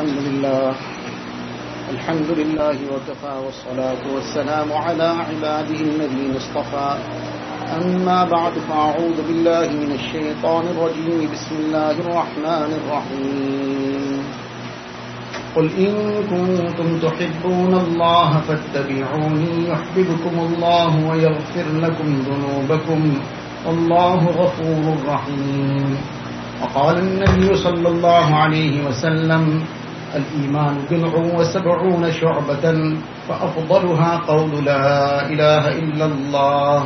الحمد لله. الحمد لله وكفى والصلاة والسلام على عباده الذين اصطفى. أما بعد فأعوذ بالله من الشيطان الرجيم. بسم الله الرحمن الرحيم. قل إن كنتم تحبون الله فاتبعوني يحببكم الله ويغفر لكم ذنوبكم. والله غفور رحيم. وقال النبي صلى الله عليه وسلم الإيمان بضع وسبعون شعبة فأفضلها قول لا إله إلا الله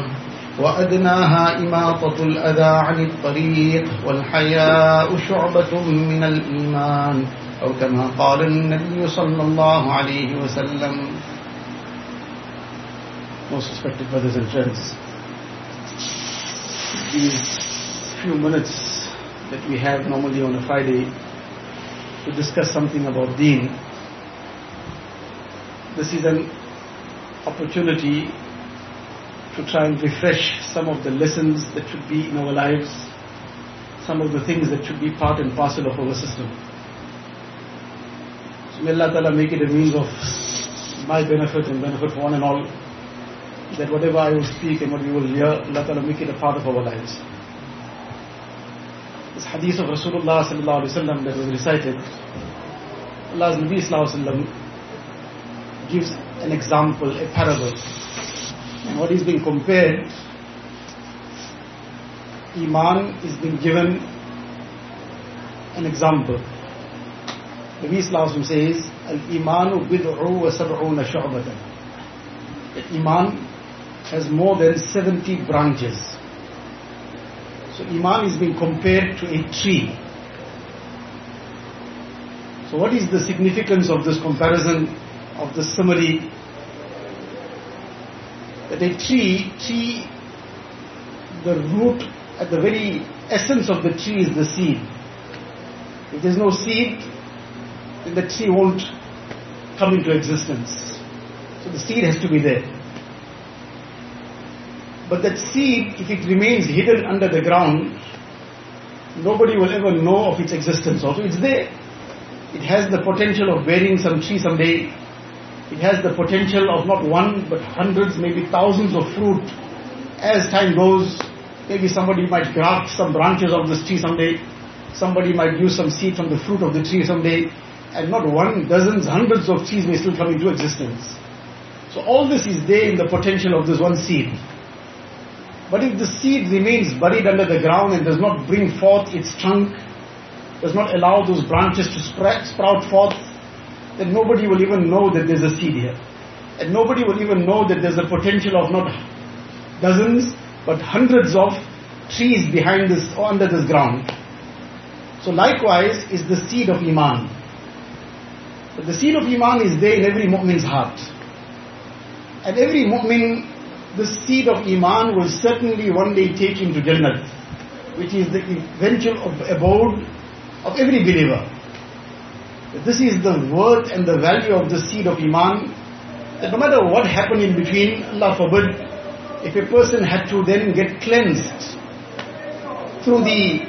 وأدناها إماطة الأذى عن الطريق والحياء شعبة من الإيمان أو كما قال النبي صلى الله عليه وسلم. Most respected brothers and friends, these few minutes that we have normally on a Friday to discuss something about deen. This is an opportunity to try and refresh some of the lessons that should be in our lives, some of the things that should be part and parcel of our system. So may Allah Ta'ala make it a means of my benefit and benefit for one and all, that whatever I will speak and what we will hear, Allah Ta'ala make it a part of our lives. This hadith of Rasulullah sallallahu alaihi wasallam that was recited, Allah's Nabi sallallahu gives an example, a parable. And what is being compared, Iman is being given an example. Nabi sallallahu says, Al-Imanu bid'u wa sab'una shu'batan. Iman has more than 70 branches. So Iman is being compared to a tree. So what is the significance of this comparison, of this summary? That a tree, tree, the root, at the very essence of the tree is the seed. If there's no seed, then the tree won't come into existence. So the seed has to be there. But that seed, if it remains hidden under the ground, nobody will ever know of its existence. Also, it's there. It has the potential of bearing some tree someday. It has the potential of not one, but hundreds, maybe thousands of fruit. As time goes, maybe somebody might graft some branches of this tree someday. Somebody might use some seed from the fruit of the tree someday. And not one, dozens, hundreds of trees may still come into existence. So all this is there in the potential of this one seed. But if the seed remains buried under the ground and does not bring forth its trunk, does not allow those branches to sprout forth, then nobody will even know that there's a seed here. And nobody will even know that there's a potential of not dozens, but hundreds of trees behind this or under this ground. So likewise is the seed of Iman. But the seed of Iman is there in every mu'min's heart. And every mu'min the seed of Iman will certainly one day take him to Jannah, which is the eventual abode of every believer. This is the worth and the value of the seed of Iman, that no matter what happened in between, Allah forbid, if a person had to then get cleansed through the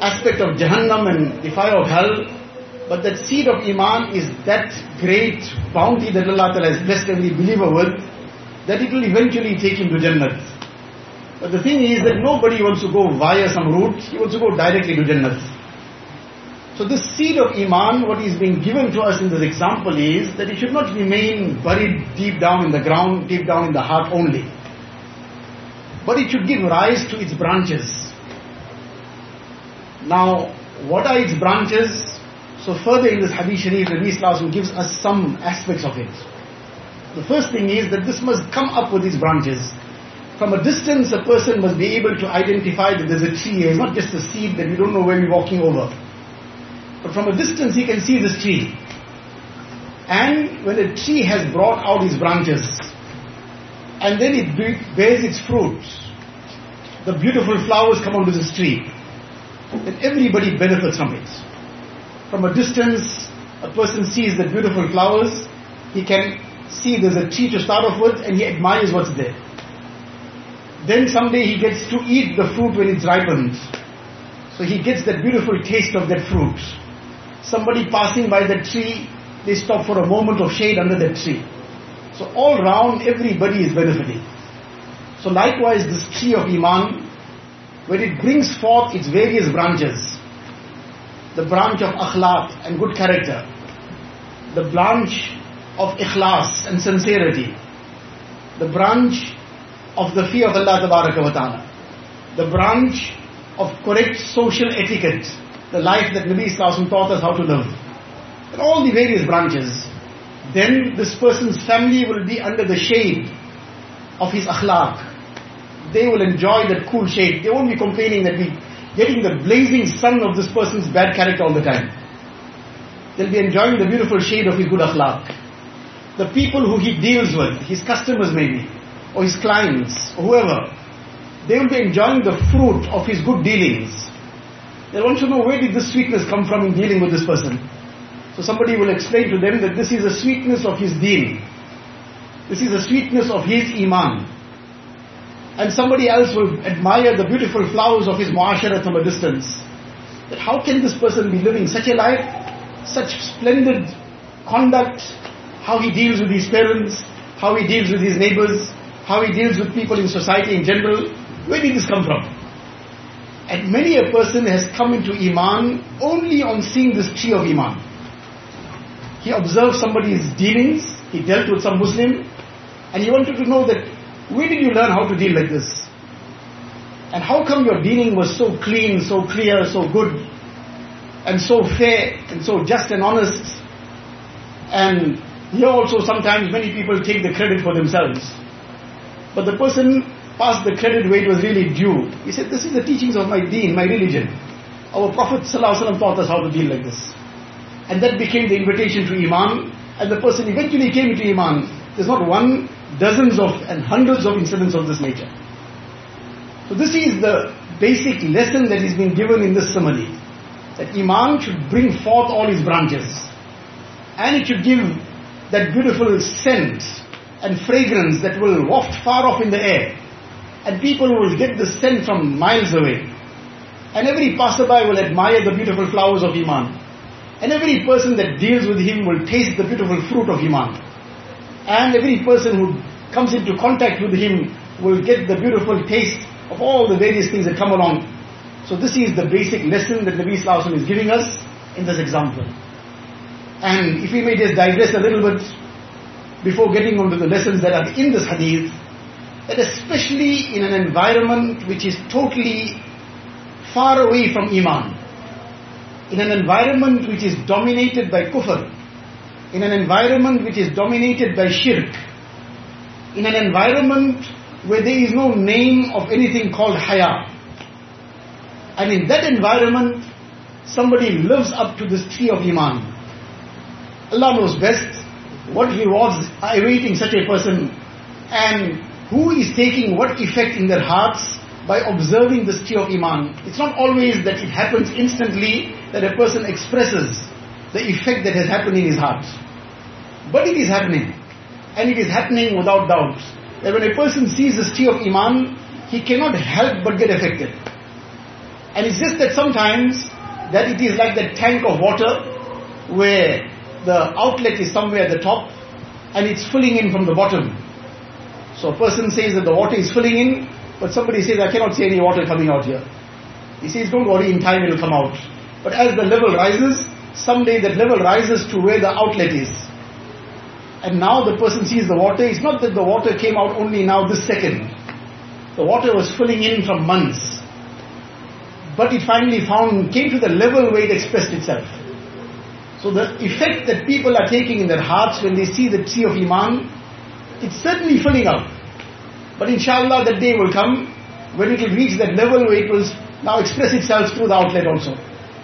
aspect of Jahannam and the fire of hell, but that seed of Iman is that great bounty that Allah Ta'ala has blessed every believer with, that it will eventually take him to Jannah. But the thing is that nobody wants to go via some route, he wants to go directly to Jannah. So this seed of Iman, what is being given to us in this example is that it should not remain buried deep down in the ground, deep down in the heart only. But it should give rise to its branches. Now, what are its branches? So further in this Hadith Sharif, Nabi Sallallahu gives us some aspects of it. The first thing is that this must come up with these branches. From a distance, a person must be able to identify that there's a tree here. It's not just a seed that we don't know where we're walking over. But from a distance, he can see this tree. And when a tree has brought out its branches, and then it bears its fruit, the beautiful flowers come onto this tree, then everybody benefits from it. From a distance, a person sees the beautiful flowers, he can see there's a tree to start off with and he admires what's there. Then someday he gets to eat the fruit when it's ripened. So he gets that beautiful taste of that fruit. Somebody passing by the tree, they stop for a moment of shade under that tree. So all round, everybody is benefiting. So likewise, this tree of Iman, when it brings forth its various branches, the branch of akhlaq and good character, the branch of ikhlas and sincerity, the branch of the fear of Allah Ta'ala, the branch of correct social etiquette, the life that Nabi Sallallahu taught us how to live, and all the various branches, then this person's family will be under the shade of his akhlaq. They will enjoy that cool shade. They won't be complaining that we getting the blazing sun of this person's bad character all the time. They'll be enjoying the beautiful shade of his good akhlaq. The people who he deals with, his customers maybe, or his clients, or whoever, they will be enjoying the fruit of his good dealings. They want to know where did this sweetness come from in dealing with this person. So somebody will explain to them that this is the sweetness of his deen. This is the sweetness of his iman. And somebody else will admire the beautiful flowers of his muasharat from a distance. That how can this person be living such a life, such splendid conduct, how he deals with his parents, how he deals with his neighbors, how he deals with people in society in general. Where did this come from? And many a person has come into Iman only on seeing this tree of Iman. He observed somebody's dealings, he dealt with some Muslim, and he wanted to know that where did you learn how to deal like this? And how come your dealing was so clean, so clear, so good, and so fair, and so just and honest? And here also sometimes many people take the credit for themselves. But the person passed the credit where it was really due. He said, this is the teachings of my deen, my religion. Our Prophet ﷺ taught us how to deal like this. And that became the invitation to Iman. And the person eventually came into Iman. There's not one, dozens of and hundreds of incidents of this nature. So this is the basic lesson that is being given in this simile. That Iman should bring forth all his branches. And it should give that beautiful scent and fragrance that will waft far off in the air. And people will get the scent from miles away. And every passerby will admire the beautiful flowers of Iman. And every person that deals with him will taste the beautiful fruit of Iman. And every person who comes into contact with him will get the beautiful taste of all the various things that come along. So this is the basic lesson that Nabi Sallallahu is giving us in this example. And if we may just digress a little bit before getting on to the lessons that are in this hadith, that especially in an environment which is totally far away from Iman, in an environment which is dominated by kufr, in an environment which is dominated by shirk, in an environment where there is no name of anything called haya. And in that environment, somebody lives up to this tree of Iman. Allah knows best what rewards are awaiting such a person and who is taking what effect in their hearts by observing this tree of Iman. It's not always that it happens instantly that a person expresses the effect that has happened in his heart. But it is happening. And it is happening without doubt. That when a person sees this tree of Iman, he cannot help but get affected. And it's just that sometimes that it is like that tank of water where the outlet is somewhere at the top and it's filling in from the bottom. So a person says that the water is filling in, but somebody says, I cannot see any water coming out here. He says, don't worry, in time it will come out. But as the level rises, someday that level rises to where the outlet is. And now the person sees the water. It's not that the water came out only now this second. The water was filling in from months. But it finally found, came to the level where it expressed itself. So the effect that people are taking in their hearts when they see the tree of Iman, it's certainly filling up. But inshallah that day will come when it will reach that level where it will now express itself through the outlet also.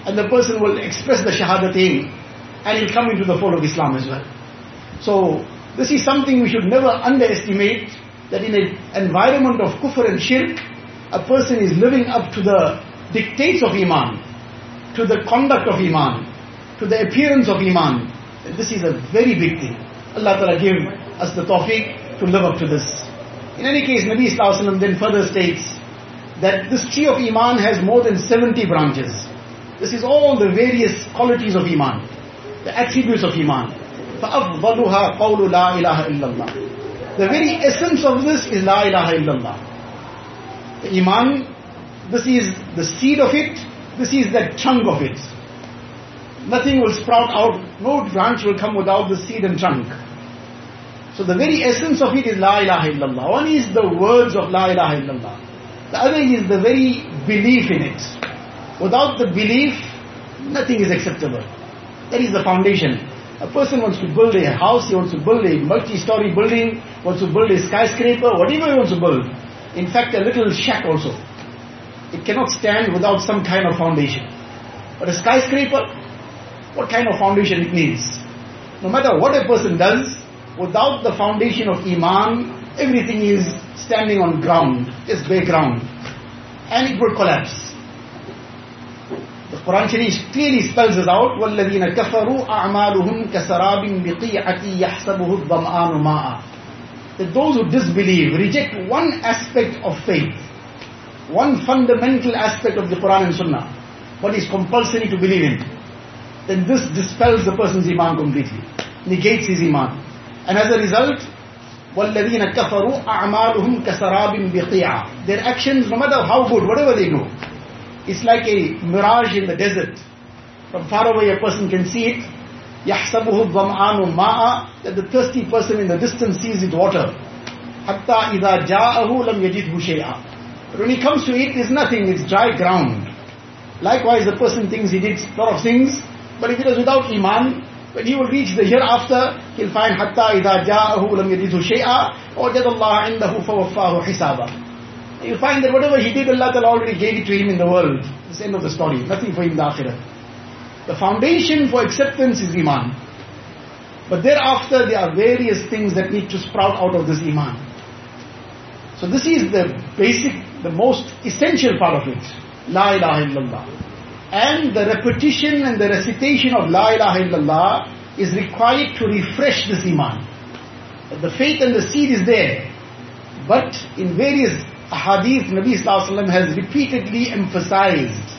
And the person will express the Shahadatain and he'll come into the fold of Islam as well. So this is something we should never underestimate that in an environment of kufr and shirk, a person is living up to the dictates of Iman, to the conduct of Iman, to the appearance of Iman. This is a very big thing. Allah Ta'ala give us the tawfiq to live up to this. In any case, Nabi Sallallahu then further states that this tree of Iman has more than 70 branches. This is all the various qualities of Iman, the attributes of Iman. فَأَفْضَلُهَا قَوْلُ لَا إِلَهَ إِلَّا اللَّهِ The very essence of this is La ilaha illallah. The Iman, this is the seed of it, this is the chunk of it. Nothing will sprout out, no branch will come without the seed and trunk. So the very essence of it is La ilaha illallah. One is the words of La ilaha illallah. The other is the very belief in it. Without the belief, nothing is acceptable. That is the foundation. A person wants to build a house, he wants to build a multi-story building, wants to build a skyscraper, whatever he wants to build. In fact, a little shack also. It cannot stand without some kind of foundation. But a skyscraper, what kind of foundation it needs? No matter what a person does, without the foundation of Iman, everything is standing on ground, just bare ground. And it would collapse. The Quran Sharif clearly spells this out. وَالَّذِينَ كَفَرُوا أَعْمَالُهُمْ كَسَرَابٍ بِقِيعَةٍ يَحْسَبُهُ الظَّمْآنُ مَاءً That those who disbelieve, reject one aspect of faith, one fundamental aspect of the Quran and Sunnah, what is compulsory to believe in, then this dispels the person's Iman completely, negates his Iman. And as a result, وَالَّذِينَ كَفَرُوا أَعْمَالُهُمْ كَسَرَابٍ بِقِيعَةٍ Their actions, no matter how good, whatever they do, it's like a mirage in the desert. From far away a person can see it. يَحْسَبُهُ الظَّمْآنُ مَاءً That the thirsty person in the distance sees it water. حَتَّى إِذَا جَاءَهُ لَمْ يَجِدْهُ شَيْئًا But when he comes to it, there's nothing, it's dry ground. Likewise, the person thinks he did a lot of things, but if it is without iman, when he will reach the hereafter, he'll find hatta idha ja'ahu lam yadithu shay'a or jad Allah indahu fawaffahu hisaba. You'll find that whatever he did, Allah already gave it to him in the world. It's the end of the story. Nothing for him in the akhirah. The foundation for acceptance is iman. But thereafter, there are various things that need to sprout out of this iman. So this is the basic, the most essential part of it. La ilaha illallah. And the repetition and the recitation of La ilaha illallah is required to refresh this Iman. The faith and the seed is there. But in various hadith, Nabi Sallallahu has repeatedly emphasized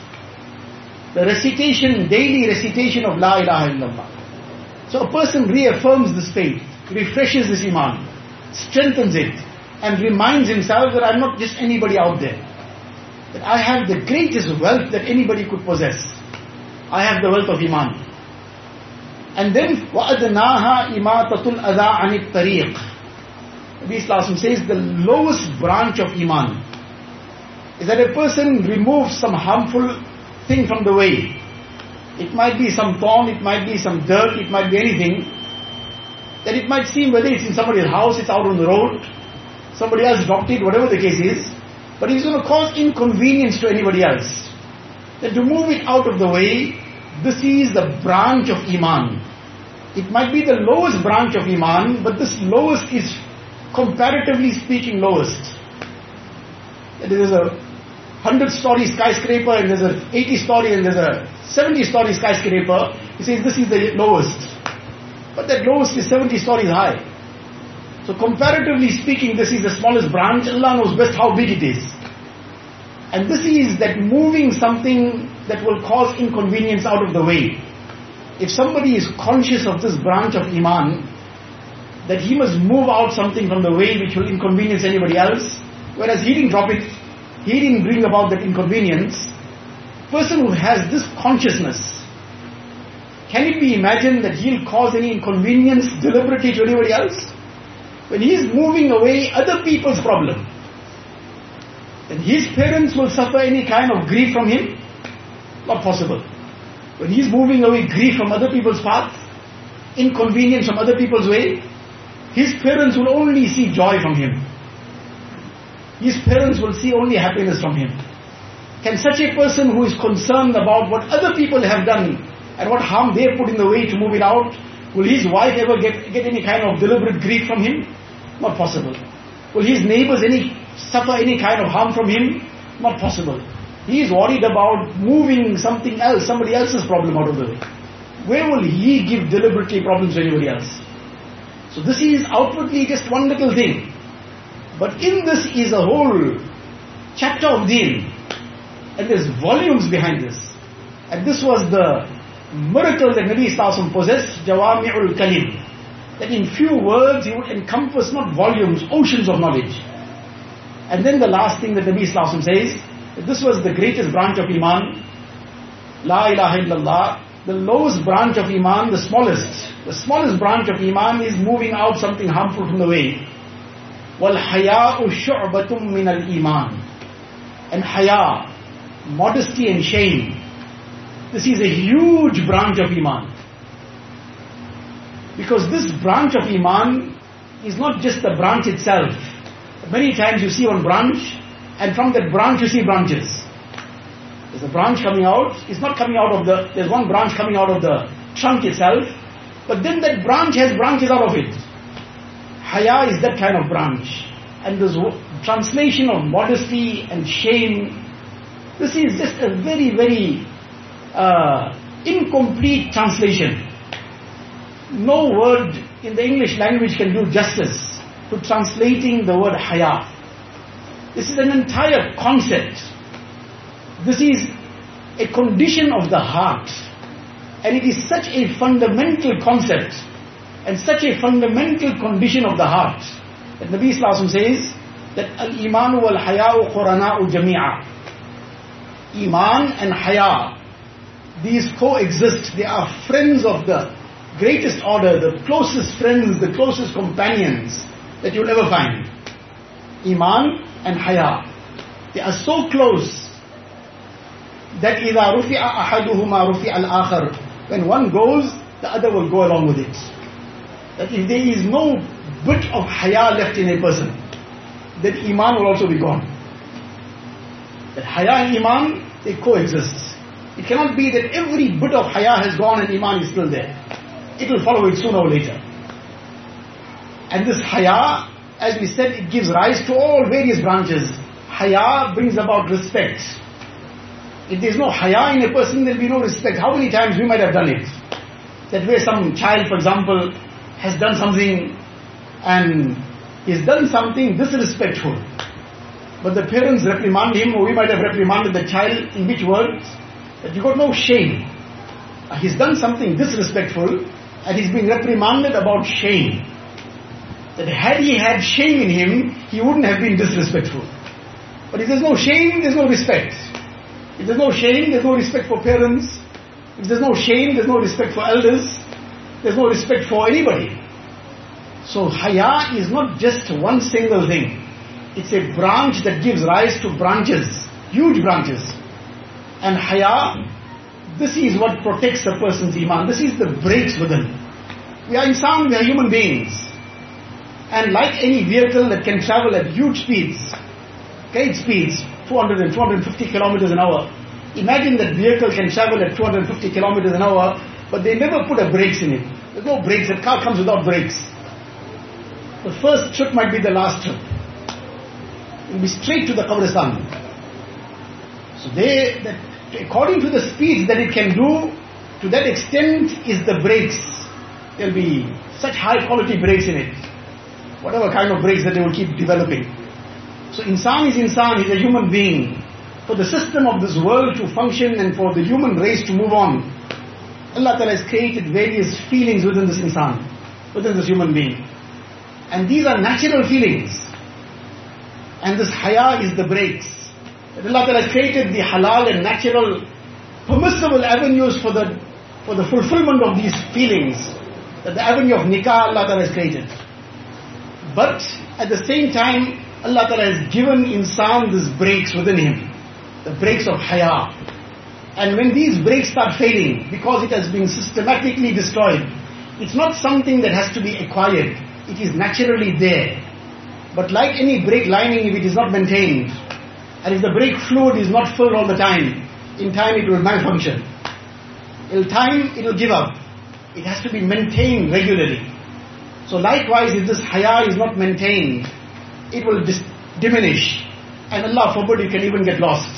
the recitation, daily recitation of La ilaha illallah. So a person reaffirms this faith, refreshes this iman, strengthens it, and reminds himself that I'm not just anybody out there That I have the greatest wealth that anybody could possess. I have the wealth of iman. And then, وَأَدْنَاهَا إِمَاتَةُ الْأَذَىٰ عَنِ الطَّرِيقِ Nabi Islam says the lowest branch of Iman is that a person removes some harmful thing from the way. It might be some thorn, it might be some dirt, it might be anything. That it might seem whether it's in somebody's house, it's out on the road, somebody else dropped it, whatever the case is. But it's going to cause inconvenience to anybody else. Then to move it out of the way, this is the branch of Iman. It might be the lowest branch of Iman, but this lowest is comparatively speaking lowest. There is a 100 story skyscraper and there's a 80 story and there's a 70 story skyscraper. He says this is the lowest. But that lowest is 70 stories high. So comparatively speaking, this is the smallest branch. Allah knows best how big it is. And this is that moving something that will cause inconvenience out of the way. If somebody is conscious of this branch of Iman, that he must move out something from the way which will inconvenience anybody else, whereas he didn't drop it, he didn't bring about that inconvenience. Person who has this consciousness, can it be imagined that he'll cause any inconvenience deliberately to anybody else? When he is moving away other people's problem, then his parents will suffer any kind of grief from him? Not possible. When he is moving away grief from other people's path, inconvenience from other people's way, his parents will only see joy from him. His parents will see only happiness from him. Can such a person who is concerned about what other people have done and what harm they put in the way to move it out, will his wife ever get, get any kind of deliberate grief from him? Not possible. Will his neighbors any suffer any kind of harm from him? Not possible. He is worried about moving something else, somebody else's problem out of the way. Where will he give deliberately problems to anybody else? So this is outwardly just one little thing. But in this is a whole chapter of deen. And there's volumes behind this. And this was the miracle that Nabi Sallallahu possessed, Jawami'ul Kalim That in few words he would encompass not volumes, oceans of knowledge. And then the last thing that Nabi Sallallahu says, that this was the greatest branch of Iman, La ilaha illallah, the lowest branch of Iman, the smallest. The smallest branch of Iman is moving out something harmful from the way. وَالْحَيَاءُ شُعْبَةٌ مِّنَ الْإِيمَانِ And haya, modesty and shame. This is a huge branch of Iman. Because this branch of Iman is not just the branch itself. Many times you see one branch, and from that branch you see branches. There's a branch coming out, it's not coming out of the, there's one branch coming out of the trunk itself, but then that branch has branches out of it. Haya is that kind of branch. And this translation of modesty and shame, this is just a very, very uh, incomplete translation. No word in the English language can do justice to translating the word haya. This is an entire concept. This is a condition of the heart. And it is such a fundamental concept and such a fundamental condition of the heart that Nabi Sallallahu says that al-imanu wal-haya'u qurana'u jami'a. Iman and haya, these coexist. They are friends of the greatest order, the closest friends, the closest companions that you'll ever find. Iman and haya. They are so close that إذا رفع أحدهما رفع الآخر when one goes, the other will go along with it. That if there is no bit of haya left in a person, then iman will also be gone. That haya and iman, they coexist. It cannot be that every bit of haya has gone and iman is still there. It will follow it sooner or later. And this haya, as we said, it gives rise to all various branches. Haya brings about respect. If there's no haya in a person, there'll be no respect. How many times we might have done it? That where some child, for example, has done something and he's done something disrespectful. But the parents reprimand him, or we might have reprimanded the child in which words? That you got no shame. He's done something disrespectful and he's been reprimanded about shame. That had he had shame in him, he wouldn't have been disrespectful. But if there's no shame, there's no respect. If there's no shame, there's no respect for parents. If there's no shame, there's no respect for elders. There's no respect for anybody. So haya is not just one single thing. It's a branch that gives rise to branches, huge branches. And haya, this is what protects a person's iman. This is the brakes within. We are insan, we are human beings. And like any vehicle that can travel at huge speeds, great speeds, 200 and 250 kilometers an hour. Imagine that vehicle can travel at 250 kilometers an hour, but they never put a brakes in it. There's no brakes. That car comes without brakes. The first trip might be the last trip. It'll be straight to the Qabristan. So they, that, according to the speed that it can do, to that extent is the brakes. There'll be such high quality brakes in it. Whatever kind of brakes that they will keep developing. So insan is insan, he's a human being. For the system of this world to function and for the human race to move on, Allah Ta'ala has created various feelings within this insan, within this human being. And these are natural feelings. And this haya is the brakes. Allah Ta'ala has created the halal and natural permissible avenues for the for the fulfillment of these feelings. That the avenue of nikah Allah Ta'ala has created. But at the same time, Allah Ta'ala has given insan these breaks within him. The breaks of haya. And when these breaks start failing, because it has been systematically destroyed, it's not something that has to be acquired. It is naturally there. But like any brake lining, if it is not maintained, and if the brake fluid is not filled all the time, in time it will malfunction. In time it will give up. It has to be maintained regularly. So likewise, if this haya is not maintained, it will dis- diminish. And Allah forbid you can even get lost.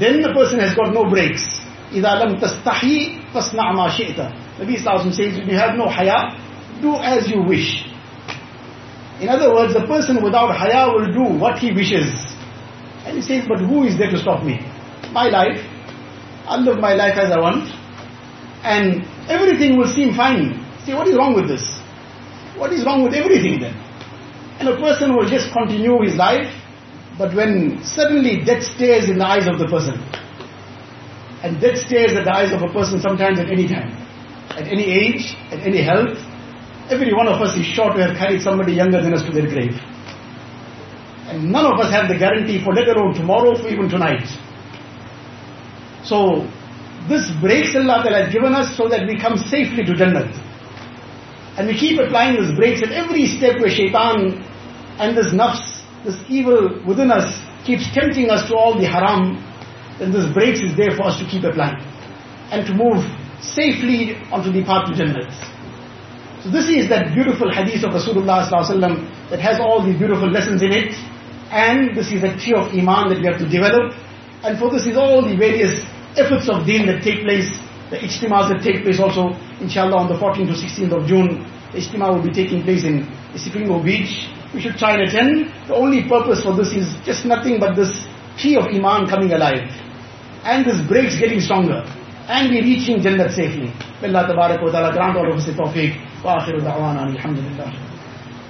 Then the person has got no brakes. إِذَا لَمْ تَسْتَحِي فَاسْنَعْ مَا شِئْتَ Nabi Sallallahu says, if you have no haya, do as you wish. In other words, the person without haya will do what he wishes. And he says, but who is there to stop me? My life. I'll live my life as I want, and everything will seem fine. See, what is wrong with this? What is wrong with everything then? And a person will just continue his life, but when suddenly death stares in the eyes of the person, and death stares at the eyes of a person sometimes at any time, at any age, at any health, every one of us is sure to have carried somebody younger than us to their grave. None of us have the guarantee for let alone tomorrow, for even tonight. So, this breaks Allah has given us so that we come safely to Jannah. And we keep applying these breaks at every step where shaitan and this nafs, this evil within us keeps tempting us to all the haram, then this breaks is there for us to keep applying. And to move safely onto the path to Jannah. So this is that beautiful hadith of Rasulullah that has all these beautiful lessons in it. And this is a tree of Iman that we have to develop. And for this is all the various efforts of deen that take place, the ijtimas that take place also, inshallah on the 14th to 16th of June. The ijtima will be taking place in Isipingo Beach. We should try and attend. The only purpose for this is just nothing but this tree of Iman coming alive. And this breaks getting stronger. And we're reaching Jannat safely. May Allah grant all of us the tawfiq. Wa akhiru da'wana alhamdulillah.